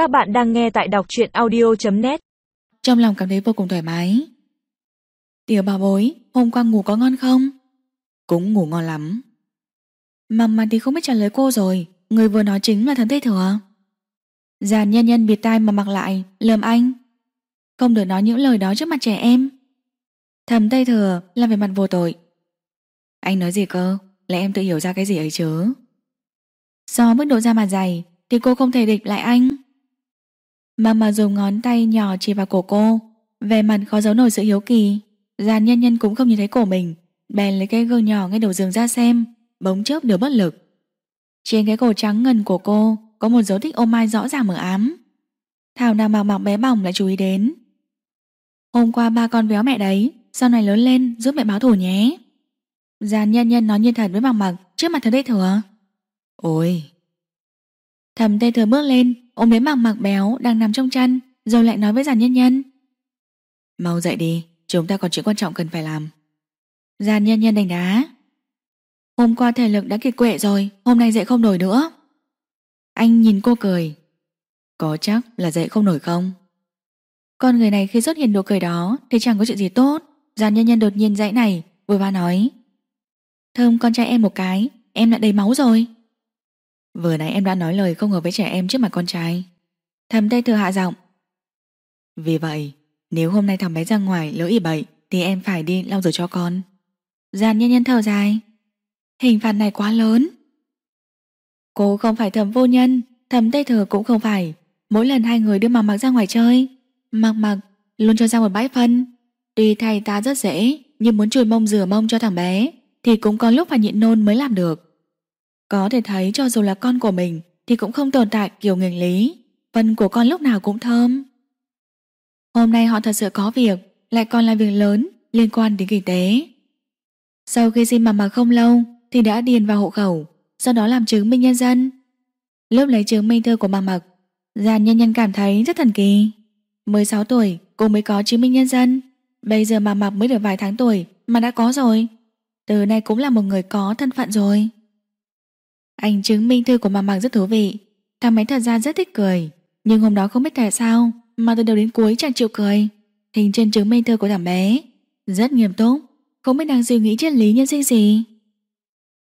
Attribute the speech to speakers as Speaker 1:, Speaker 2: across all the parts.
Speaker 1: Các bạn đang nghe tại đọc truyện audio.net
Speaker 2: Trong lòng cảm thấy vô cùng thoải mái. Tiểu bà bối, Hôm qua ngủ có ngon không? Cũng ngủ ngon lắm. Mầm mà thì không biết trả lời cô rồi. Người vừa nói chính là thần Tây Thừa. Giàn nhân nhân bịt tai mà mặc lại Lườm anh. Không được nói những lời đó trước mặt trẻ em. Thầm Tây Thừa làm về mặt vô tội. Anh nói gì cơ? Là em tự hiểu ra cái gì ấy chứ? Do mức độ da mặt dày Thì cô không thể địch lại anh. Mà mà dùng ngón tay nhỏ chỉ vào cổ cô Về mặt khó giấu nổi sự hiếu kỳ. Giàn nhân nhân cũng không nhìn thấy cổ mình, Bèn lấy cái gương nhỏ ngay đầu giường ra xem Bóng chớp đều bất lực. Trên cái cổ trắng ngần của cô, Có một dấu tích ô mai rõ ràng mờ ám. Thảo nào mặc mặc bé bỏng lại chú ý đến. Hôm qua ba con béo mẹ đấy, Sau này lớn lên giúp mẹ báo thù nhé. Giàn nhân nhân nói như thật với bằng mặc Trước mặt thật đấy Thừa Ôi Thầm Tây Thừa bước lên Ôm lấy mặc béo đang nằm trong chăn Rồi lại nói với giàn nhân nhân. Mau dậy đi Chúng ta còn chuyện quan trọng cần phải làm. Giàn nhân nhân đánh đá. Hôm qua thể lực đã kiệt quệ rồi Hôm nay dậy không nổi nữa. Anh nhìn cô cười. Có chắc là dậy không nổi không? Con người này khi xuất hiện nụ cười đó Thì chẳng có chuyện gì tốt. Giàn nhân nhân đột nhiên dãy này Vừa va nói. Thơm con trai em một cái Em đã đầy máu rồi Vừa nãy em đã nói lời không hợp với trẻ em trước mặt con trai. Thầm Tây thừa hạ giọng. Vì vậy, Nếu hôm nay thằng bé ra ngoài lỡ ỉ bậy, Thì em phải đi lau rửa cho con. Giàn nhân nhân thở dài. Hình phạt này quá lớn. Cô không phải thầm vô nhân, Thầm tây thừa cũng không phải. Mỗi lần hai người đưa mặc mặc ra ngoài chơi Mặc mặc luôn cho ra một bãi phân. Tuy thay ta rất dễ, Nhưng muốn chùi mông rửa mông cho thằng bé, Thì cũng có lúc phải nhịn nôn mới làm được. Có thể thấy cho dù là con của mình Thì cũng không tồn tại kiểu nghịch lý. Phân của con lúc nào cũng thơm. Hôm nay họ thật sự có việc, Lại còn là việc lớn, Liên quan đến kinh tế. Sau khi xin mà mà không lâu Thì đã điền vào hộ khẩu, Sau đó làm chứng minh nhân dân. Lúc lấy chứng minh thư của bà mặc Giàn nhân nhân cảm thấy rất thần kỳ. 16 tuổi, cô mới có chứng minh nhân dân. Bây giờ mà mặc mới được vài tháng tuổi Mà đã có rồi. Từ nay cũng là một người có thân phận rồi. Anh chứng minh thư của mà mặc rất thú vị. Thằng máy thật ra rất thích cười. Nhưng hôm đó không biết tại sao, Mà từ đầu đến cuối chẳng chịu cười. Hình trên chứng minh thư của thằng bé. Rất nghiêm túc. Không biết đang suy nghĩ triết lý nhân sinh gì.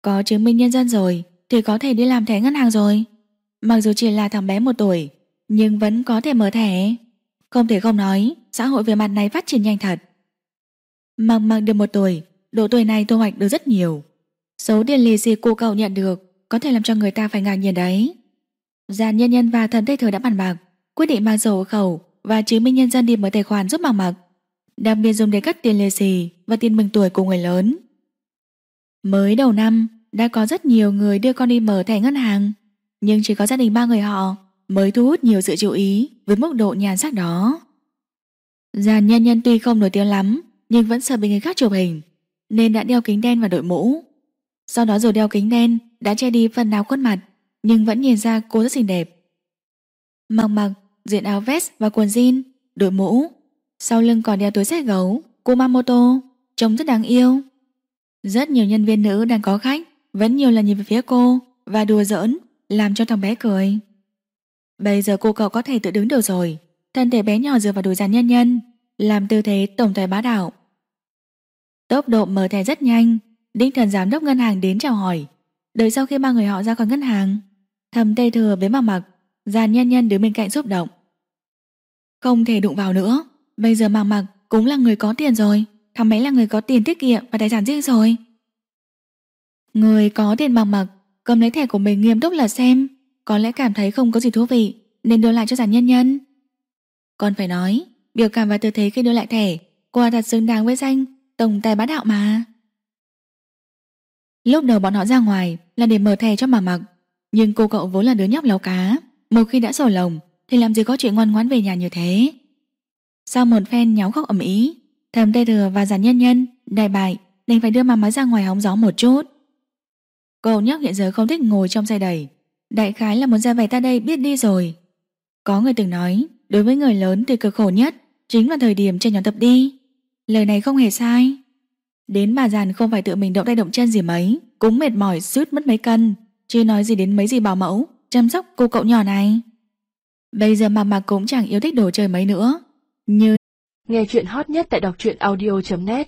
Speaker 2: Có chứng minh nhân dân rồi, Thì có thể đi làm thẻ ngân hàng rồi. Mặc dù chỉ là thằng bé một tuổi, Nhưng vẫn có thể mở thẻ. Không thể không nói, Xã hội về mặt này phát triển nhanh thật. Mặc mặc được một tuổi, Độ tuổi này thu hoạch được rất nhiều. Số tiền lì xì cô cậu nhận được có thể làm cho người ta phải ngạc nhiên đấy. Giàn nhân nhân và thần tây thừa đã bàn bạc, Quyết định mang sổ hộ khẩu Và chứng minh nhân dân đi mở tài khoản giúp bằng mặc Đặc biệt dùng để cắt tiền lì xì Và tiền mừng tuổi của người lớn. Mới đầu năm, Đã có rất nhiều người đưa con đi mở thẻ ngân hàng, Nhưng chỉ có gia đình ba người họ Mới thu hút nhiều sự chú ý Với mức độ nhàn sắc đó. Giàn nhân nhân tuy không nổi tiếng lắm, Nhưng vẫn sợ bị người khác chụp hình, Nên đã đeo kính đen và đội mũ. Sau đó rồi đeo kính đen đã che đi phần nào khuôn mặt, Nhưng vẫn nhìn ra cô rất xinh đẹp. Mặc mặc, diện áo vest và quần jean, Đội mũ. Sau lưng còn đeo túi sách gấu, Kumamoto, Trông rất đáng yêu. Rất nhiều nhân viên nữ đang có khách, Vẫn nhiều lần nhìn về phía cô Và đùa giỡn, Làm cho thằng bé cười. Bây giờ cô cậu có thể tự đứng được rồi. Thân thể bé nhỏ dựa vào đùi giàn nhân nhân, Làm tư thế tổng tài bá đạo. Tốc độ mở thẻ rất nhanh Đinh thần giám đốc ngân hàng đến chào hỏi. Đợi sau khi ba người họ ra khỏi ngân hàng, Thầm tê thừa với mặc mặc Giàn nhân nhân đứng bên cạnh xúc động. Không thể đụng vào nữa, Bây giờ mặc mặc cũng là người có tiền rồi, Thằng bé là người có tiền tiết kiệm Và tài sản riêng rồi. Người có tiền mặc mặc Cầm lấy thẻ của mình nghiêm túc là xem, Có lẽ cảm thấy không có gì thú vị, Nên đưa lại cho giàn nhân nhân Còn phải nói, Biểu cảm và tư thế khi đưa lại thẻ, Quả thật xứng đáng với danh Tổng tài bá đạo mà. Lúc đầu bọn họ ra ngoài Là để mở thẻ cho mà mặc, Nhưng cô cậu vốn là đứa nhóc láo cá, Một khi đã sổ lồng Thì làm gì có chuyện ngoan ngoãn về nhà như thế. Sau một phen nháo khóc ẩm ý Thầm tê thừa và giàn nhân nhân, Đại bại nên phải đưa mà máy ra ngoài hóng gió một chút. Cậu nhóc hiện giờ không thích ngồi trong xe đẩy, Đại khái là muốn ra về ta đây biết đi rồi. Có người từng nói, Đối với người lớn thì cực khổ nhất Chính là thời điểm trên nhóm tập đi. Lời này không hề sai. Đến bà giàn không phải tự mình động tay động chân gì mấy. Cũng mệt mỏi suốt mất mấy cân. Chứ nói gì đến mấy gì bảo mẫu. Chăm sóc cô cậu nhỏ này. Bây giờ mà mà cũng chẳng yêu thích đồ chơi mấy nữa. Như
Speaker 1: Nghe chuyện hot nhất tại đọc truyện audio.net